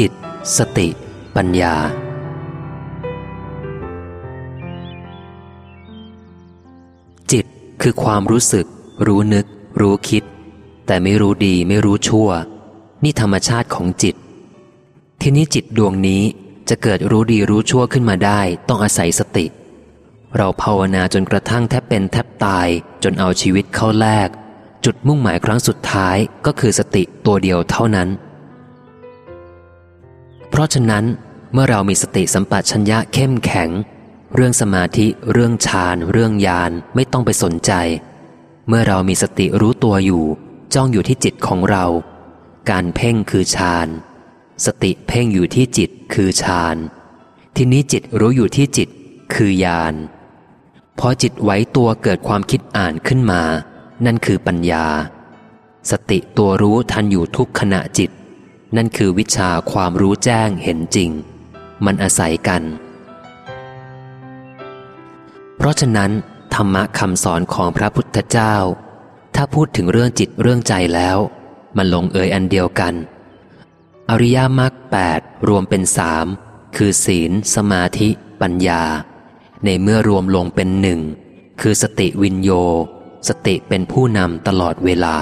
จิต สติ ปัญญา จิตคือความรู้สึก รู้นึก รู้คิด แต่ไม่รู้ดีไม่รู้ชั่ว นี่ธรรมชาติของจิต ทีนี้จิตดวงนี้จะเกิดรู้ดีรู้ชั่วขึ้นมาได้ ต้องอาศัยสติ เราภาวนาจนกระทั่งแทบเป็นแทบตายจนเอาชีวิตเข้าแลกจุดมุ่งหมายครั้งสุดท้ายก็คือสติตัวเดียวเท่านั้น ราะฉะนั้นเมื่อเรามีสติสัมปชัญญะเข้มแข็ง เรื่องสมาธิ เรื่องฌาน เรื่องญาณไม่ต้องไปสนใจ เมื่อเรามีสติรู้ตัวอยู่ จ้องอยู่ที่จิตของเรา การเพ่งคือฌาน สติเพ่งอยู่ที่จิตคือฌานทีนี้จิตรู้อยู่ที่จิตคือญาณพอจิตไหวตัวเกิดความคิดอ่านขึ้นมา นั่นคือปัญญา สติตัวรู้ทันอยู่ทุกขณะจิต นั่นคือวิชาความรู้แจ้งเห็นจริง มันอาศัยกัน เพราะฉะนั้น ธรรมะคำสอนของพระพุทธเจ้า ถ้าพูดถึงเรื่องจิตเรื่องใจแล้ว มันลงเอยอันเดียวกัน อริยมรรคแปดรวมเป็นสามคือศีล สมาธิ ปัญญา ในเมื่อรวมลงเป็นหนึ่งคือสติวินโย สติเป็นผู้นำตลอดเวลา